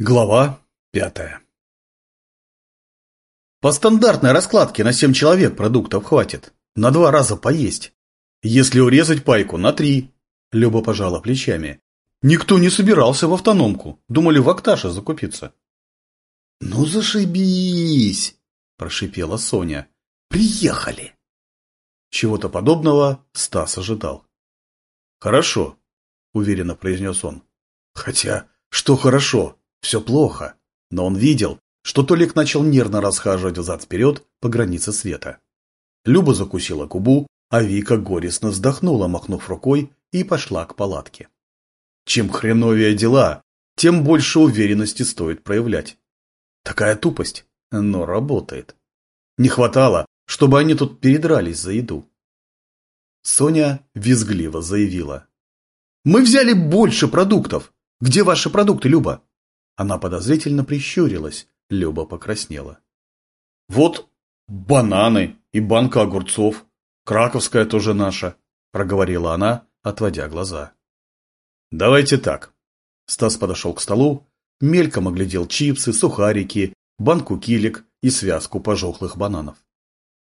Глава пятая По стандартной раскладке на семь человек продуктов хватит. На два раза поесть. Если урезать пайку, на три. Люба пожала плечами. Никто не собирался в автономку. Думали в Акташе закупиться. Ну зашибись, прошипела Соня. Приехали. Чего-то подобного Стас ожидал. Хорошо, уверенно произнес он. Хотя, что хорошо? Все плохо, но он видел, что Толик начал нервно расхаживать взад-вперед по границе света. Люба закусила губу, а Вика горестно вздохнула, махнув рукой, и пошла к палатке. Чем хреновее дела, тем больше уверенности стоит проявлять. Такая тупость, но работает. Не хватало, чтобы они тут передрались за еду. Соня визгливо заявила. «Мы взяли больше продуктов. Где ваши продукты, Люба?» Она подозрительно прищурилась, Люба покраснела. «Вот бананы и банка огурцов. Краковская тоже наша», – проговорила она, отводя глаза. «Давайте так». Стас подошел к столу, мельком оглядел чипсы, сухарики, банку килек и связку пожухлых бананов.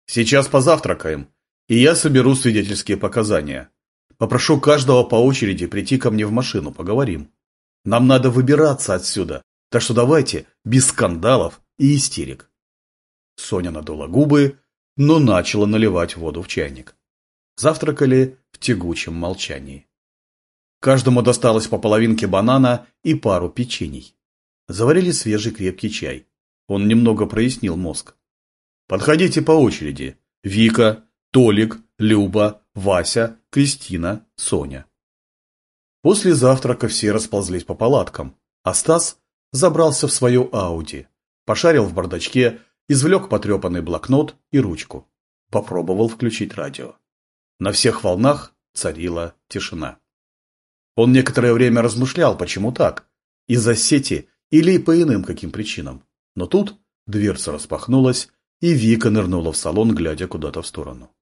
«Сейчас позавтракаем, и я соберу свидетельские показания. Попрошу каждого по очереди прийти ко мне в машину, поговорим. Нам надо выбираться отсюда, так что давайте без скандалов и истерик. Соня надула губы, но начала наливать воду в чайник. Завтракали в тягучем молчании. Каждому досталось по половинке банана и пару печений. Заварили свежий крепкий чай. Он немного прояснил мозг. Подходите по очереди. Вика, Толик, Люба, Вася, Кристина, Соня. После завтрака все расползлись по палаткам, а Стас забрался в свою Ауди, пошарил в бардачке, извлек потрепанный блокнот и ручку. Попробовал включить радио. На всех волнах царила тишина. Он некоторое время размышлял, почему так, из-за сети или по иным каким причинам. Но тут дверца распахнулась, и Вика нырнула в салон, глядя куда-то в сторону.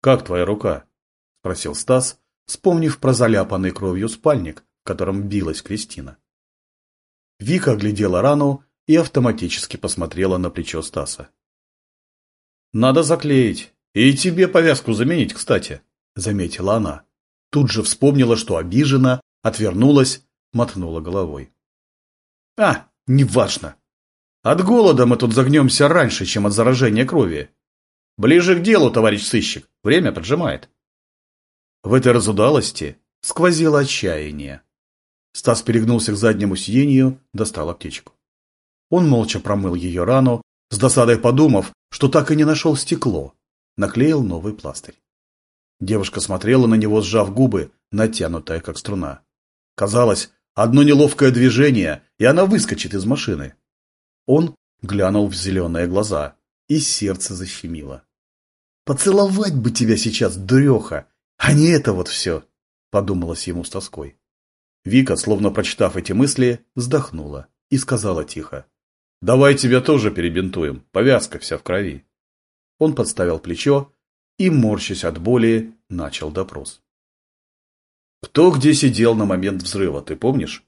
«Как твоя рука?» – спросил Стас, вспомнив про заляпанный кровью спальник, в котором билась Кристина. Вика оглядела рану и автоматически посмотрела на плечо Стаса. «Надо заклеить. И тебе повязку заменить, кстати», — заметила она. Тут же вспомнила, что обижена, отвернулась, мотнула головой. «А, неважно. От голода мы тут загнемся раньше, чем от заражения крови. Ближе к делу, товарищ сыщик. Время поджимает». В этой разудалости сквозило отчаяние. Стас перегнулся к заднему сиденью, достал аптечку. Он молча промыл ее рану, с досадой подумав, что так и не нашел стекло. Наклеил новый пластырь. Девушка смотрела на него, сжав губы, натянутая, как струна. Казалось, одно неловкое движение, и она выскочит из машины. Он глянул в зеленые глаза, и сердце защемило. «Поцеловать бы тебя сейчас, дуреха, а не это вот все!» – подумалось ему с тоской. Вика, словно прочитав эти мысли, вздохнула и сказала тихо. «Давай тебя тоже перебинтуем, повязка вся в крови». Он подставил плечо и, морщась от боли, начал допрос. «Кто где сидел на момент взрыва, ты помнишь?»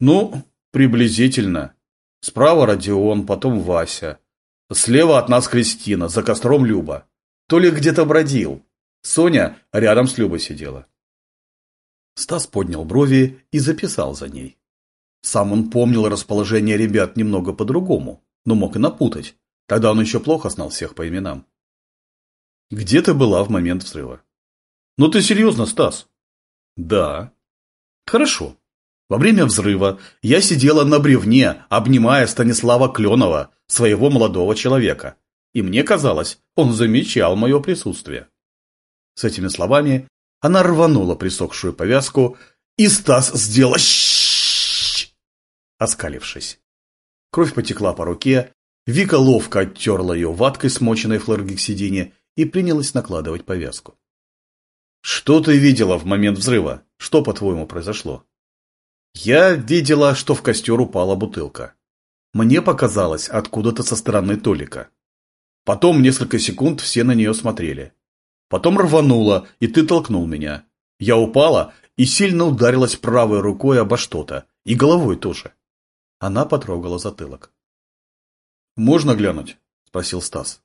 «Ну, приблизительно. Справа Родион, потом Вася. Слева от нас Кристина, за костром Люба. То ли где-то бродил. Соня рядом с Любой сидела. Стас поднял брови и записал за ней. Сам он помнил расположение ребят немного по-другому, но мог и напутать. Тогда он еще плохо знал всех по именам. Где ты была в момент взрыва? Ну ты серьезно, Стас? Да. Хорошо. Во время взрыва я сидела на бревне, обнимая Станислава Кленова, своего молодого человека. И мне казалось, он замечал мое присутствие. С этими словами она рванула присохшую повязку, и Стас сделал оскалившись. Кровь потекла по руке, Вика ловко оттерла ее ваткой, смоченной в хлоргексидине, и принялась накладывать повязку. «Что ты видела в момент взрыва? Что, по-твоему, произошло?» «Я видела, что в костер упала бутылка. Мне показалось откуда-то со стороны Толика. Потом несколько секунд все на нее смотрели. Потом рванула, и ты толкнул меня. Я упала и сильно ударилась правой рукой обо что-то, и головой тоже. Она потрогала затылок. «Можно глянуть?» – спросил Стас.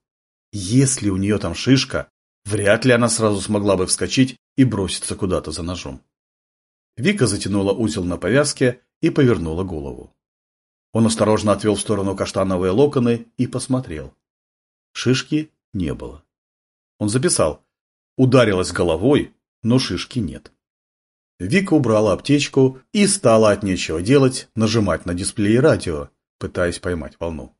«Если у нее там шишка, вряд ли она сразу смогла бы вскочить и броситься куда-то за ножом». Вика затянула узел на повязке и повернула голову. Он осторожно отвел в сторону каштановые локоны и посмотрел. Шишки не было. Он записал. Ударилась головой, но шишки нет. Вика убрала аптечку и стала от нечего делать нажимать на дисплее радио, пытаясь поймать волну.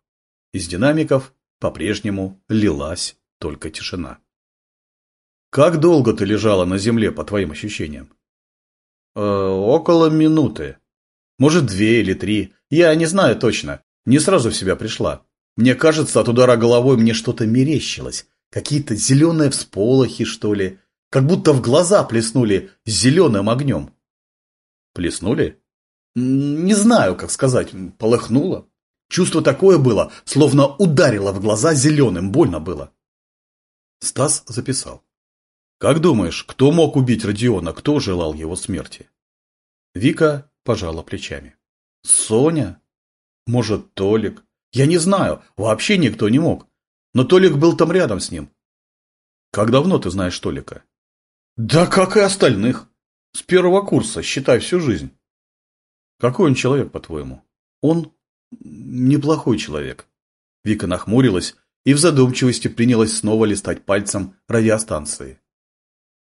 Из динамиков по-прежнему лилась только тишина. «Как долго ты лежала на земле, по твоим ощущениям?» э, «Около минуты. Может, две или три. Я не знаю точно. Не сразу в себя пришла. Мне кажется, от удара головой мне что-то мерещилось. Какие-то зеленые всполохи, что ли. Как будто в глаза плеснули зеленым огнем. Плеснули? Не знаю, как сказать. Полыхнуло. Чувство такое было, словно ударило в глаза зеленым. Больно было. Стас записал. Как думаешь, кто мог убить Родиона, кто желал его смерти? Вика пожала плечами. Соня? Может, Толик? Я не знаю, вообще никто не мог. Но Толик был там рядом с ним. Как давно ты знаешь Толика? Да как и остальных. С первого курса, считай, всю жизнь. Какой он человек, по-твоему? Он неплохой человек. Вика нахмурилась и в задумчивости принялась снова листать пальцем радиостанции.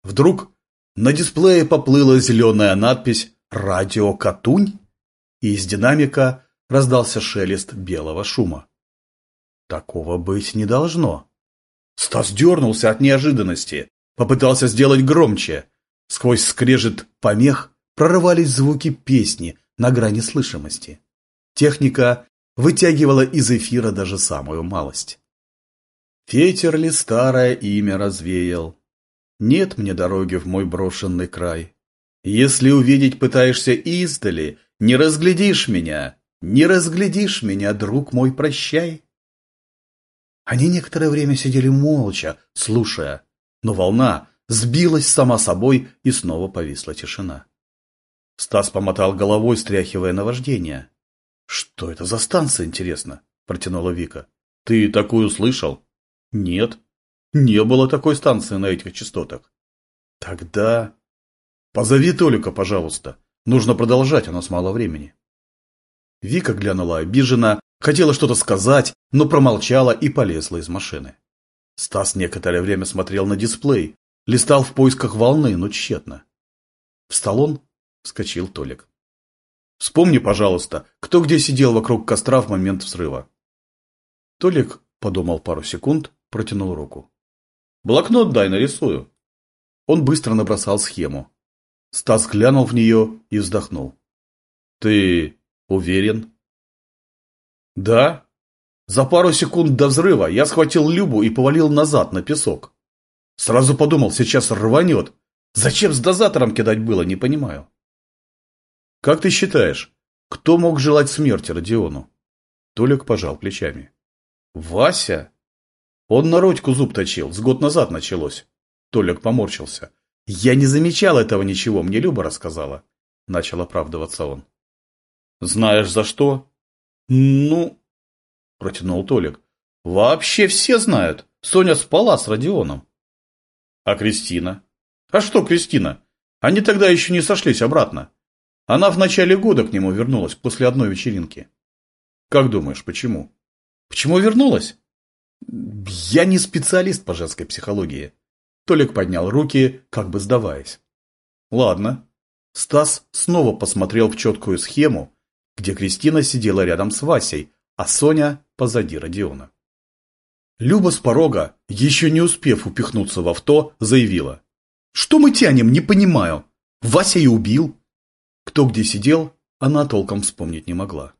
Вдруг на дисплее поплыла зеленая надпись «Радио Катунь», и из динамика раздался шелест белого шума. Такого быть не должно. Стас дернулся от неожиданности, Попытался сделать громче. Сквозь скрежет помех прорывались звуки песни на грани слышимости. Техника вытягивала из эфира даже самую малость. Ветер ли старое имя развеял? Нет мне дороги в мой брошенный край. Если увидеть пытаешься издали, не разглядишь меня, не разглядишь меня, друг мой, прощай. Они некоторое время сидели молча, слушая, но волна сбилась сама собой, и снова повисла тишина. Стас помотал головой, стряхивая наваждение. «Что это за станция, интересно?» – протянула Вика. «Ты такую слышал?» «Нет. Не было такой станции на этих частотах». «Тогда...» «Позови Толика, пожалуйста. Нужно продолжать, у нас мало времени». Вика глянула обиженно, хотела что-то сказать, но промолчала и полезла из машины. Стас некоторое время смотрел на дисплей, листал в поисках волны, но тщетно. Встал он, вскочил Толик. «Вспомни, пожалуйста, кто где сидел вокруг костра в момент взрыва». Толик подумал пару секунд, протянул руку. «Блокнот дай, нарисую». Он быстро набросал схему. Стас глянул в нее и вздохнул. «Ты уверен?» «Да», за пару секунд до взрыва я схватил Любу и повалил назад на песок. Сразу подумал, сейчас рванет. Зачем с дозатором кидать было, не понимаю. Как ты считаешь, кто мог желать смерти Родиону? Толик пожал плечами. Вася? Он на Родьку зуб точил, с год назад началось. Толик поморщился. Я не замечал этого ничего, мне Люба рассказала. Начал оправдываться он. Знаешь за что? Ну, протянул Толик. Вообще все знают. Соня спала с Родионом. А Кристина? А что Кристина? Они тогда еще не сошлись обратно. Она в начале года к нему вернулась после одной вечеринки. Как думаешь, почему? Почему вернулась? Я не специалист по женской психологии. Толик поднял руки, как бы сдаваясь. Ладно. Стас снова посмотрел в четкую схему, где Кристина сидела рядом с Васей, а Соня позади Родиона. Люба с порога, еще не успев упихнуться в авто, заявила. «Что мы тянем, не понимаю. Вася и убил». Кто где сидел, она толком вспомнить не могла.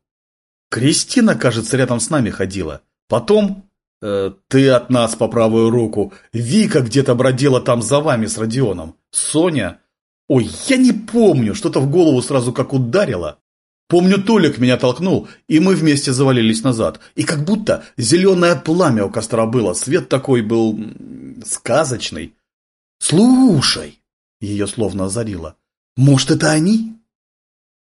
«Кристина, кажется, рядом с нами ходила. Потом...» э, «Ты от нас по правую руку. Вика где-то бродила там за вами с Родионом. Соня...» «Ой, я не помню, что-то в голову сразу как ударило. Помню, Толик меня толкнул, и мы вместе завалились назад. И как будто зеленое пламя у костра было. Свет такой был... сказочный. «Слушай!» — ее словно озарило. «Может, это они?»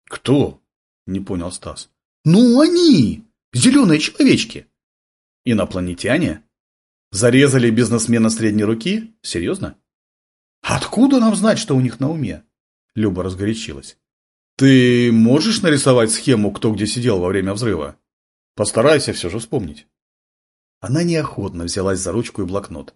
«Кто?» — не понял Стас. Ну, они! Зеленые человечки! Инопланетяне? Зарезали бизнесмена средней руки? Серьезно? Откуда нам знать, что у них на уме? Люба разгорячилась. Ты можешь нарисовать схему, кто где сидел во время взрыва? Постарайся все же вспомнить. Она неохотно взялась за ручку и блокнот.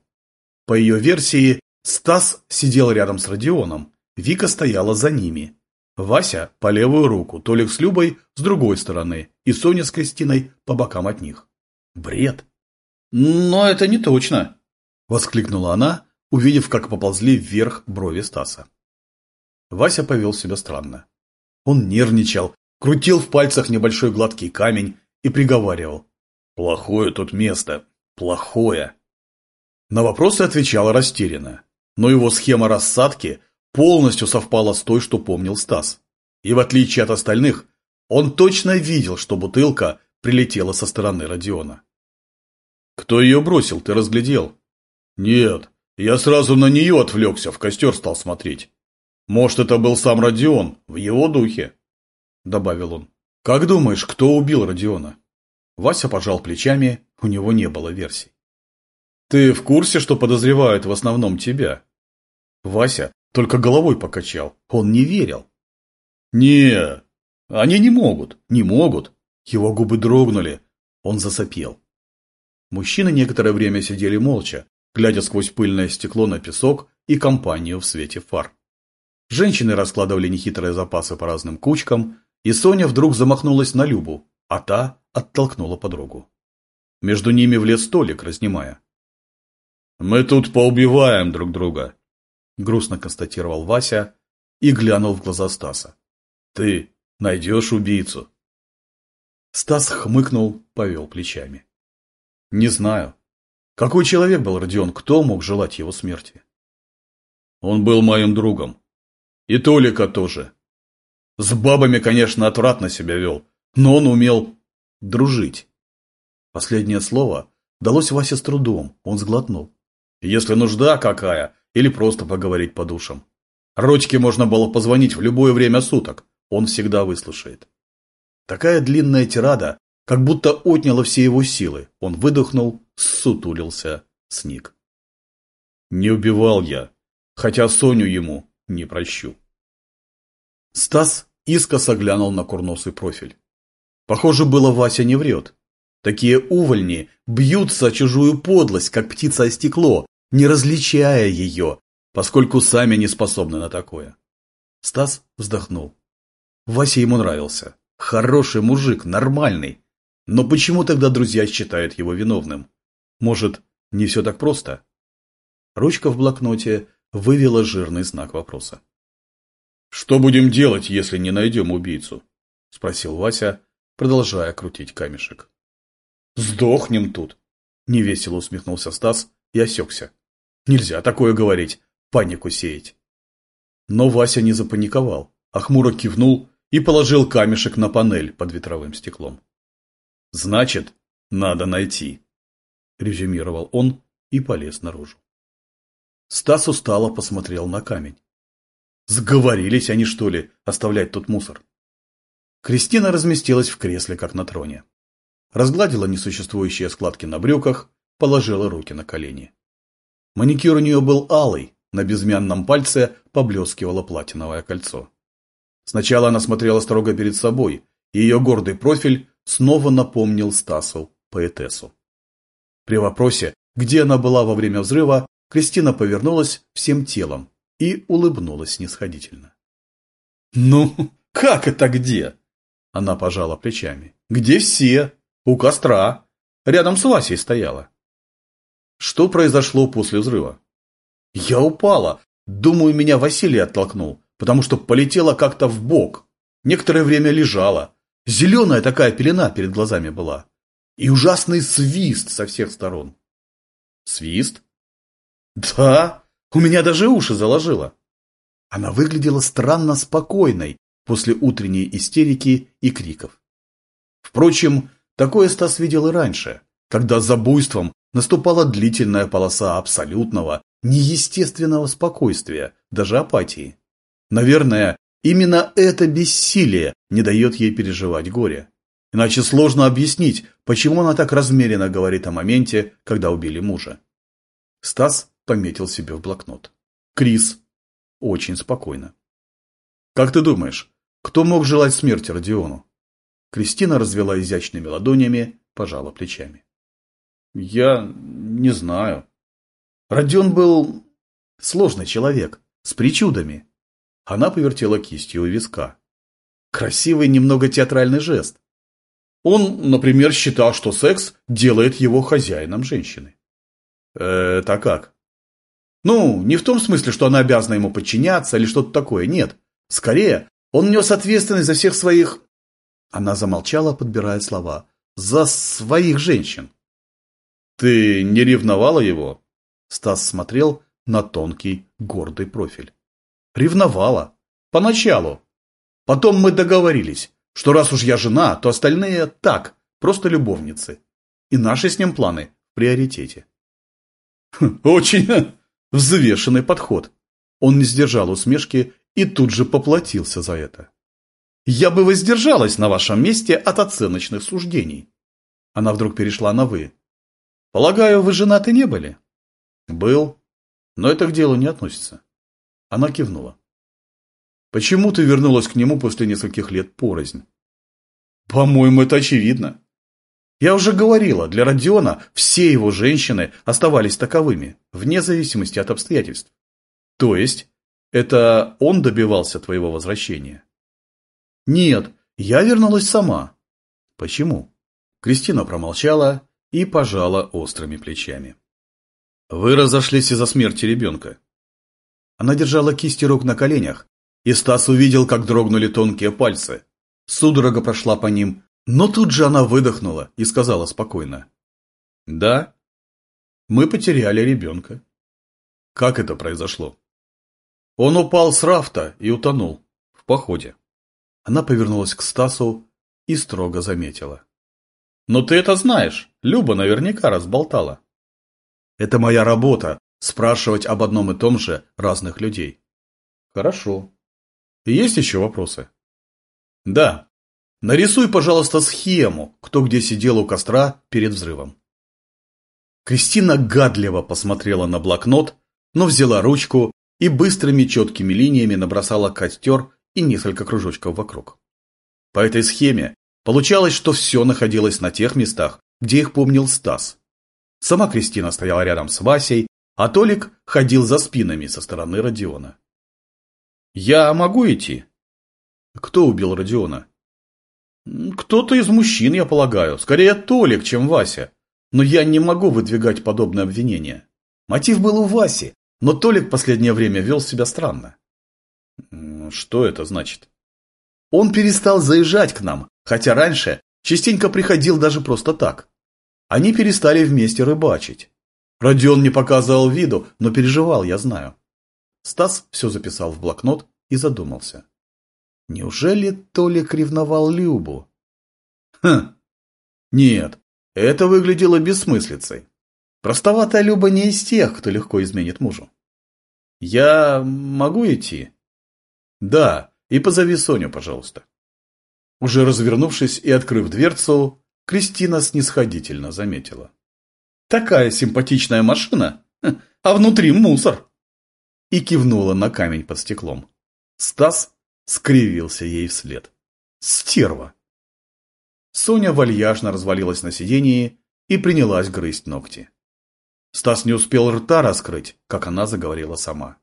По ее версии, Стас сидел рядом с Родионом, Вика стояла за ними. Вася по левую руку, Толик с Любой с другой стороны и Соня с Кристиной по бокам от них. Бред. Но это не точно, воскликнула она, увидев, как поползли вверх брови Стаса. Вася повел себя странно. Он нервничал, крутил в пальцах небольшой гладкий камень и приговаривал. «Плохое тут место. Плохое». На вопросы отвечал растерянно, но его схема рассадки полностью совпала с той, что помнил Стас. И в отличие от остальных, он точно видел, что бутылка прилетела со стороны Родиона. «Кто ее бросил, ты разглядел?» «Нет, я сразу на нее отвлекся, в костер стал смотреть. Может, это был сам Родион, в его духе?» Добавил он. «Как думаешь, кто убил Родиона?» Вася пожал плечами, у него не было версий. «Ты в курсе, что подозревают в основном тебя?» Вася только головой покачал, он не верил. «Не, они не могут, не могут». Его губы дрогнули, он засопел. Мужчины некоторое время сидели молча, глядя сквозь пыльное стекло на песок и компанию в свете фар. Женщины раскладывали нехитрые запасы по разным кучкам, и Соня вдруг замахнулась на Любу, а та оттолкнула подругу. Между ними влез столик, разнимая. «Мы тут поубиваем друг друга», – грустно констатировал Вася и глянул в глаза Стаса. «Ты найдешь убийцу?» Стас хмыкнул, повел плечами. «Не знаю. Какой человек был Родион? Кто мог желать его смерти?» «Он был моим другом. И Толика тоже. С бабами, конечно, отвратно себя вел, но он умел дружить. Последнее слово далось Васе с трудом, он сглотнул. Если нужда какая, или просто поговорить по душам. Рочке можно было позвонить в любое время суток, он всегда выслушает. Такая длинная тирада, как будто отняла все его силы. Он выдохнул, сутулился, сник. Не убивал я, хотя Соню ему не прощу. Стас искоса глянул на курносый профиль. Похоже было, Вася не врет. Такие увольни бьются о чужую подлость, как птица о стекло, не различая ее, поскольку сами не способны на такое. Стас вздохнул. Вася ему нравился. Хороший мужик, нормальный. Но почему тогда друзья считают его виновным? Может, не все так просто? Ручка в блокноте вывела жирный знак вопроса. «Что будем делать, если не найдем убийцу?» – спросил Вася, продолжая крутить камешек. «Сдохнем тут!» – невесело усмехнулся Стас и осекся. «Нельзя такое говорить, панику сеять». Но Вася не запаниковал, а хмуро кивнул и положил камешек на панель под ветровым стеклом. «Значит, надо найти», – резюмировал он и полез наружу. Стас устало посмотрел на камень. Сговорились они, что ли, оставлять тут мусор? Кристина разместилась в кресле, как на троне. Разгладила несуществующие складки на брюках, положила руки на колени. Маникюр у нее был алый, на безымянном пальце поблескивало платиновое кольцо. Сначала она смотрела строго перед собой, и ее гордый профиль снова напомнил Стасу поэтессу. При вопросе, где она была во время взрыва, Кристина повернулась всем телом, и улыбнулась снисходительно. «Ну, как это где?» Она пожала плечами. «Где все? У костра. Рядом с Васей стояла». «Что произошло после взрыва?» «Я упала. Думаю, меня Василий оттолкнул, потому что полетела как-то в бок. Некоторое время лежала. Зеленая такая пелена перед глазами была. И ужасный свист со всех сторон». «Свист?» «Да, у меня даже уши заложило. Она выглядела странно спокойной после утренней истерики и криков. Впрочем, такое Стас видел и раньше, когда за буйством наступала длительная полоса абсолютного, неестественного спокойствия, даже апатии. Наверное, именно это бессилие не дает ей переживать горе. Иначе сложно объяснить, почему она так размеренно говорит о моменте, когда убили мужа. Стас пометил себе в блокнот. Крис. Очень спокойно. Как ты думаешь, кто мог желать смерти Родиону? Кристина развела изящными ладонями, пожала плечами. Я не знаю. Родион был сложный человек, с причудами. Она повертела кистью у виска. Красивый, немного театральный жест. Он, например, считал, что секс делает его хозяином женщины. Это как? Ну, не в том смысле, что она обязана ему подчиняться или что-то такое, нет. Скорее, он нес ответственность за всех своих... Она замолчала, подбирая слова. За своих женщин. Ты не ревновала его? Стас смотрел на тонкий, гордый профиль. Ревновала. Поначалу. Потом мы договорились, что раз уж я жена, то остальные так, просто любовницы. И наши с ним планы в приоритете. Хм, очень взвешенный подход. Он не сдержал усмешки и тут же поплатился за это. Я бы воздержалась на вашем месте от оценочных суждений. Она вдруг перешла на «вы». Полагаю, вы женаты не были? Был, но это к делу не относится. Она кивнула. Почему ты вернулась к нему после нескольких лет порознь? По-моему, это очевидно. Я уже говорила, для Родиона все его женщины оставались таковыми, вне зависимости от обстоятельств. То есть, это он добивался твоего возвращения? Нет, я вернулась сама. Почему? Кристина промолчала и пожала острыми плечами. Вы разошлись из-за смерти ребенка. Она держала кисти рук на коленях, и Стас увидел, как дрогнули тонкие пальцы. Судорога прошла по ним, но тут же она выдохнула и сказала спокойно. «Да, мы потеряли ребенка». «Как это произошло?» Он упал с рафта и утонул в походе. Она повернулась к Стасу и строго заметила. «Но ты это знаешь, Люба наверняка разболтала». «Это моя работа – спрашивать об одном и том же разных людей». «Хорошо. Есть еще вопросы? Да. Нарисуй, пожалуйста, схему, кто где сидел у костра перед взрывом. Кристина гадливо посмотрела на блокнот, но взяла ручку и быстрыми четкими линиями набросала костер и несколько кружочков вокруг. По этой схеме получалось, что все находилось на тех местах, где их помнил Стас. Сама Кристина стояла рядом с Васей, а Толик ходил за спинами со стороны Родиона. Я могу идти? Кто убил Родиона? Кто-то из мужчин, я полагаю. Скорее Толик, чем Вася. Но я не могу выдвигать подобное обвинение. Мотив был у Васи, но Толик в последнее время вел себя странно. Что это значит? Он перестал заезжать к нам, хотя раньше частенько приходил даже просто так. Они перестали вместе рыбачить. Родион не показывал виду, но переживал, я знаю. Стас все записал в блокнот и задумался. Неужели Толик ревновал Любу? Хм, нет, это выглядело бессмыслицей. Простоватая Люба не из тех, кто легко изменит мужу. Я могу идти? Да, и позови Соню, пожалуйста. Уже развернувшись и открыв дверцу, Кристина снисходительно заметила. Такая симпатичная машина, а внутри мусор и кивнула на камень под стеклом. Стас скривился ей вслед. Стерва! Соня вальяжно развалилась на сиденье и принялась грызть ногти. Стас не успел рта раскрыть, как она заговорила сама.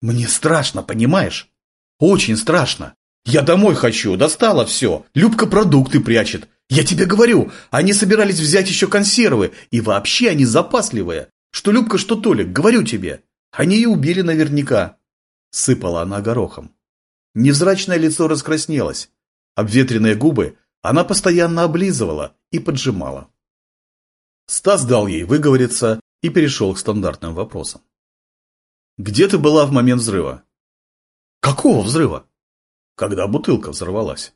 «Мне страшно, понимаешь? Очень страшно. Я домой хочу, достала все. Любка продукты прячет. Я тебе говорю, они собирались взять еще консервы, и вообще они запасливые. Что Любка, что Толик, говорю тебе. Они и убили наверняка. Сыпала она горохом. Невзрачное лицо раскраснелось. Обветренные губы она постоянно облизывала и поджимала. Стас дал ей выговориться и перешел к стандартным вопросам. «Где ты была в момент взрыва?» «Какого взрыва?» «Когда бутылка взорвалась».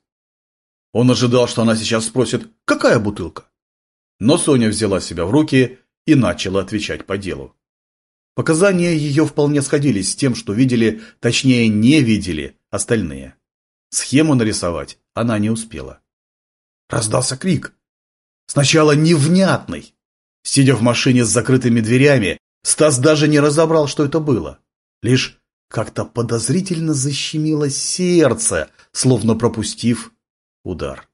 Он ожидал, что она сейчас спросит «Какая бутылка?». Но Соня взяла себя в руки и начала отвечать по делу. Показания ее вполне сходились с тем, что видели, точнее не видели, остальные. Схему нарисовать она не успела. раздался крик. Сначала невнятный. Сидя в машине с закрытыми дверями, Стас даже не разобрал, что это было. Лишь как-то подозрительно защемило сердце, словно пропустив удар.